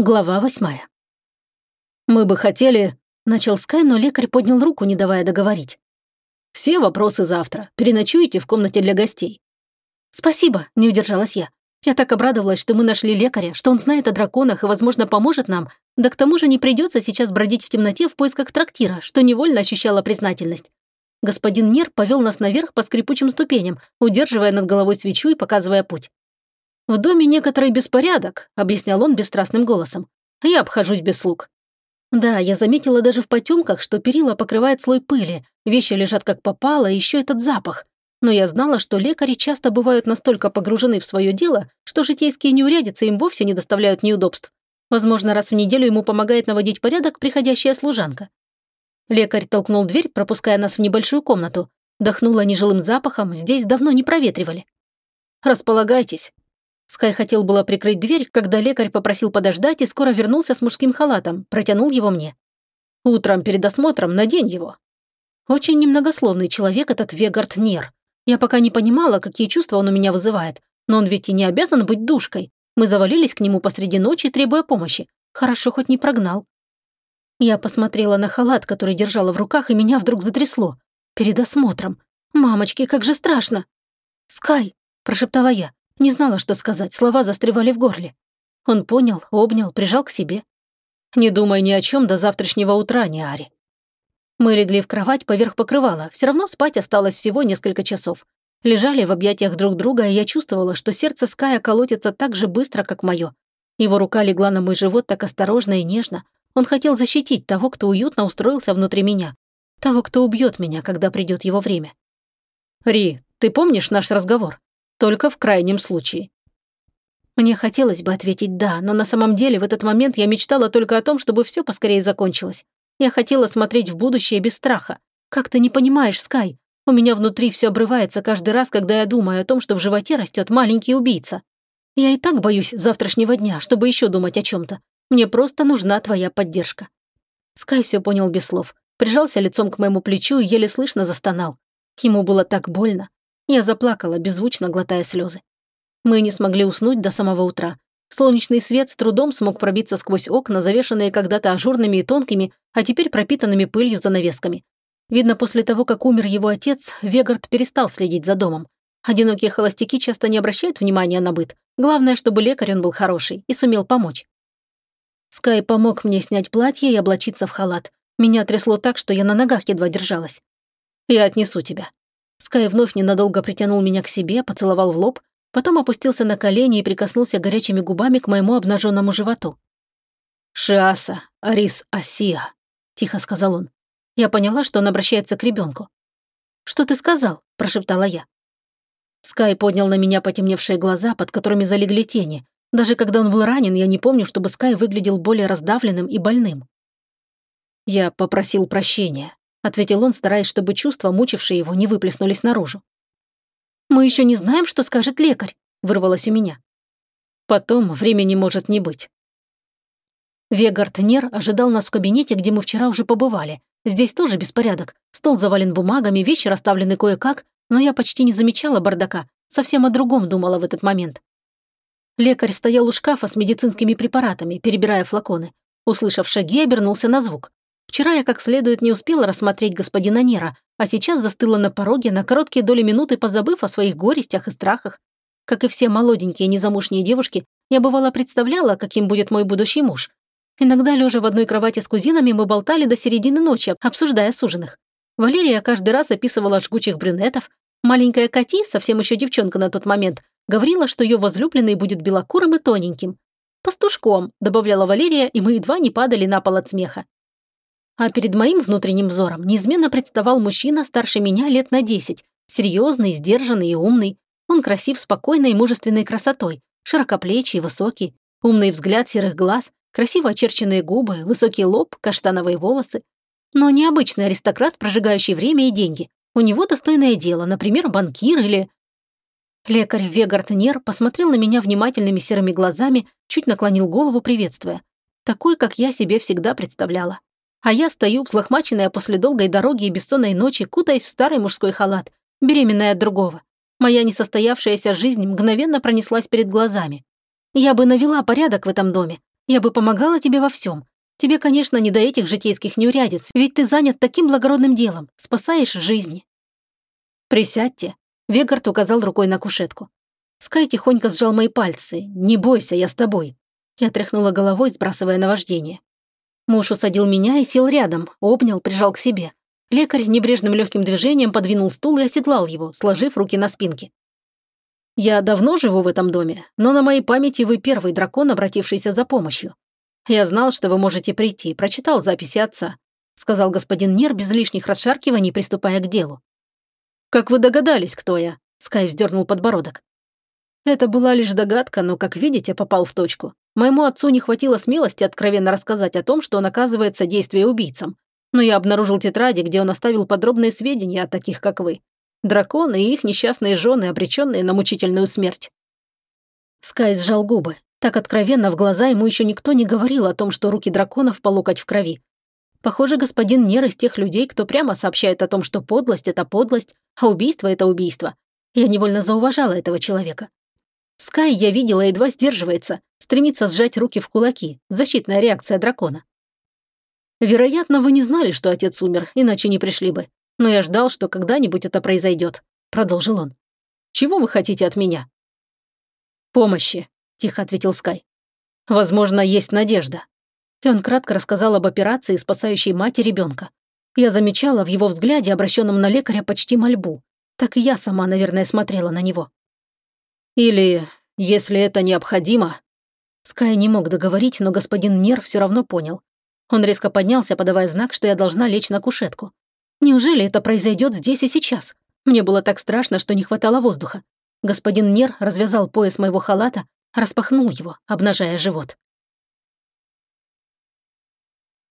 Глава восьмая. «Мы бы хотели...» — начал Скай, но лекарь поднял руку, не давая договорить. «Все вопросы завтра. Переночуете в комнате для гостей». «Спасибо», — не удержалась я. Я так обрадовалась, что мы нашли лекаря, что он знает о драконах и, возможно, поможет нам. Да к тому же не придется сейчас бродить в темноте в поисках трактира, что невольно ощущала признательность. Господин Нер повел нас наверх по скрипучим ступеням, удерживая над головой свечу и показывая путь. «В доме некоторый беспорядок», — объяснял он бесстрастным голосом. «Я обхожусь без слуг». Да, я заметила даже в потемках, что перила покрывает слой пыли, вещи лежат как попало, еще этот запах. Но я знала, что лекари часто бывают настолько погружены в свое дело, что житейские неурядицы им вовсе не доставляют неудобств. Возможно, раз в неделю ему помогает наводить порядок приходящая служанка. Лекарь толкнул дверь, пропуская нас в небольшую комнату. Дохнуло нежилым запахом, здесь давно не проветривали. «Располагайтесь», Скай хотел было прикрыть дверь, когда лекарь попросил подождать и скоро вернулся с мужским халатом, протянул его мне. «Утром перед осмотром надень его». Очень немногословный человек этот Вегард Нер. Я пока не понимала, какие чувства он у меня вызывает, но он ведь и не обязан быть душкой. Мы завалились к нему посреди ночи, требуя помощи. Хорошо хоть не прогнал. Я посмотрела на халат, который держала в руках, и меня вдруг затрясло. Перед осмотром. «Мамочки, как же страшно!» «Скай!» – прошептала я. Не знала, что сказать, слова застревали в горле. Он понял, обнял, прижал к себе. «Не думай ни о чем до завтрашнего утра, не Ари». Мы легли в кровать поверх покрывала, все равно спать осталось всего несколько часов. Лежали в объятиях друг друга, и я чувствовала, что сердце Ская колотится так же быстро, как мое. Его рука легла на мой живот так осторожно и нежно. Он хотел защитить того, кто уютно устроился внутри меня. Того, кто убьет меня, когда придет его время. «Ри, ты помнишь наш разговор?» Только в крайнем случае. Мне хотелось бы ответить «да», но на самом деле в этот момент я мечтала только о том, чтобы все поскорее закончилось. Я хотела смотреть в будущее без страха. Как ты не понимаешь, Скай? У меня внутри все обрывается каждый раз, когда я думаю о том, что в животе растет маленький убийца. Я и так боюсь завтрашнего дня, чтобы еще думать о чем-то. Мне просто нужна твоя поддержка. Скай все понял без слов. Прижался лицом к моему плечу и еле слышно застонал. Ему было так больно. Я заплакала, беззвучно глотая слезы. Мы не смогли уснуть до самого утра. Солнечный свет с трудом смог пробиться сквозь окна, завешенные когда-то ажурными и тонкими, а теперь пропитанными пылью занавесками. Видно, после того, как умер его отец, Вегард перестал следить за домом. Одинокие холостяки часто не обращают внимания на быт. Главное, чтобы лекарь он был хороший и сумел помочь. Скай помог мне снять платье и облачиться в халат. Меня трясло так, что я на ногах едва держалась. «Я отнесу тебя», Скай вновь ненадолго притянул меня к себе, поцеловал в лоб, потом опустился на колени и прикоснулся горячими губами к моему обнаженному животу. «Шиаса, Арис Асия», — тихо сказал он. Я поняла, что он обращается к ребенку. «Что ты сказал?» – прошептала я. Скай поднял на меня потемневшие глаза, под которыми залегли тени. Даже когда он был ранен, я не помню, чтобы Скай выглядел более раздавленным и больным. Я попросил прощения ответил он, стараясь, чтобы чувства, мучившие его, не выплеснулись наружу. «Мы еще не знаем, что скажет лекарь», — вырвалось у меня. «Потом времени может не быть». Вегард Нер ожидал нас в кабинете, где мы вчера уже побывали. Здесь тоже беспорядок. Стол завален бумагами, вещи расставлены кое-как, но я почти не замечала бардака, совсем о другом думала в этот момент. Лекарь стоял у шкафа с медицинскими препаратами, перебирая флаконы. Услышав шаги, обернулся на звук. Вчера я как следует не успела рассмотреть господина Нера, а сейчас застыла на пороге на короткие доли минуты, позабыв о своих горестях и страхах. Как и все молоденькие незамужние девушки, я бывало представляла, каким будет мой будущий муж. Иногда, лежа в одной кровати с кузинами, мы болтали до середины ночи, обсуждая суженых. Валерия каждый раз описывала жгучих брюнетов. Маленькая Кати, совсем еще девчонка на тот момент, говорила, что ее возлюбленный будет белокурым и тоненьким. «Пастушком», — добавляла Валерия, и мы едва не падали на пол от смеха. А перед моим внутренним взором неизменно представал мужчина старше меня лет на десять, серьезный, сдержанный и умный. Он красив спокойной и мужественной красотой, широкоплечий, высокий, умный взгляд серых глаз, красиво очерченные губы, высокий лоб, каштановые волосы. Но необычный аристократ, прожигающий время и деньги. У него достойное дело, например, банкир или... Лекарь Вегард Нер посмотрел на меня внимательными серыми глазами, чуть наклонил голову, приветствуя. Такой, как я себе всегда представляла. А я стою, взлохмаченная после долгой дороги и бессонной ночи, кутаясь в старый мужской халат, беременная от другого. Моя несостоявшаяся жизнь мгновенно пронеслась перед глазами. Я бы навела порядок в этом доме. Я бы помогала тебе во всем. Тебе, конечно, не до этих житейских неурядиц, ведь ты занят таким благородным делом, спасаешь жизни». «Присядьте», — Вегард указал рукой на кушетку. Скай тихонько сжал мои пальцы. «Не бойся, я с тобой». Я тряхнула головой, сбрасывая наваждение. Муж усадил меня и сел рядом, обнял, прижал к себе. Лекарь небрежным легким движением подвинул стул и оседлал его, сложив руки на спинке. «Я давно живу в этом доме, но на моей памяти вы первый дракон, обратившийся за помощью. Я знал, что вы можете прийти, прочитал записи отца», сказал господин Нер без лишних расшаркиваний, приступая к делу. «Как вы догадались, кто я?» Скай вздернул подбородок. Это была лишь догадка, но, как видите, попал в точку. Моему отцу не хватило смелости откровенно рассказать о том, что он оказывает содействие убийцам. Но я обнаружил тетради, где он оставил подробные сведения о таких, как вы. Драконы и их несчастные жены, обреченные на мучительную смерть. Скай сжал губы. Так откровенно в глаза ему еще никто не говорил о том, что руки драконов по локоть в крови. Похоже, господин Нер из тех людей, кто прямо сообщает о том, что подлость – это подлость, а убийство – это убийство. Я невольно зауважала этого человека. Скай, я видела, едва сдерживается, стремится сжать руки в кулаки, защитная реакция дракона. Вероятно, вы не знали, что отец умер, иначе не пришли бы. Но я ждал, что когда-нибудь это произойдет, продолжил он. Чего вы хотите от меня? Помощи, тихо ответил Скай. Возможно, есть надежда. И он кратко рассказал об операции, спасающей мать и ребенка. Я замечала в его взгляде, обращенном на лекаря, почти мольбу. Так и я сама, наверное, смотрела на него. Или, если это необходимо... Скай не мог договорить, но господин Нер все равно понял. Он резко поднялся, подавая знак, что я должна лечь на кушетку. Неужели это произойдет здесь и сейчас? Мне было так страшно, что не хватало воздуха. Господин Нер развязал пояс моего халата, распахнул его, обнажая живот.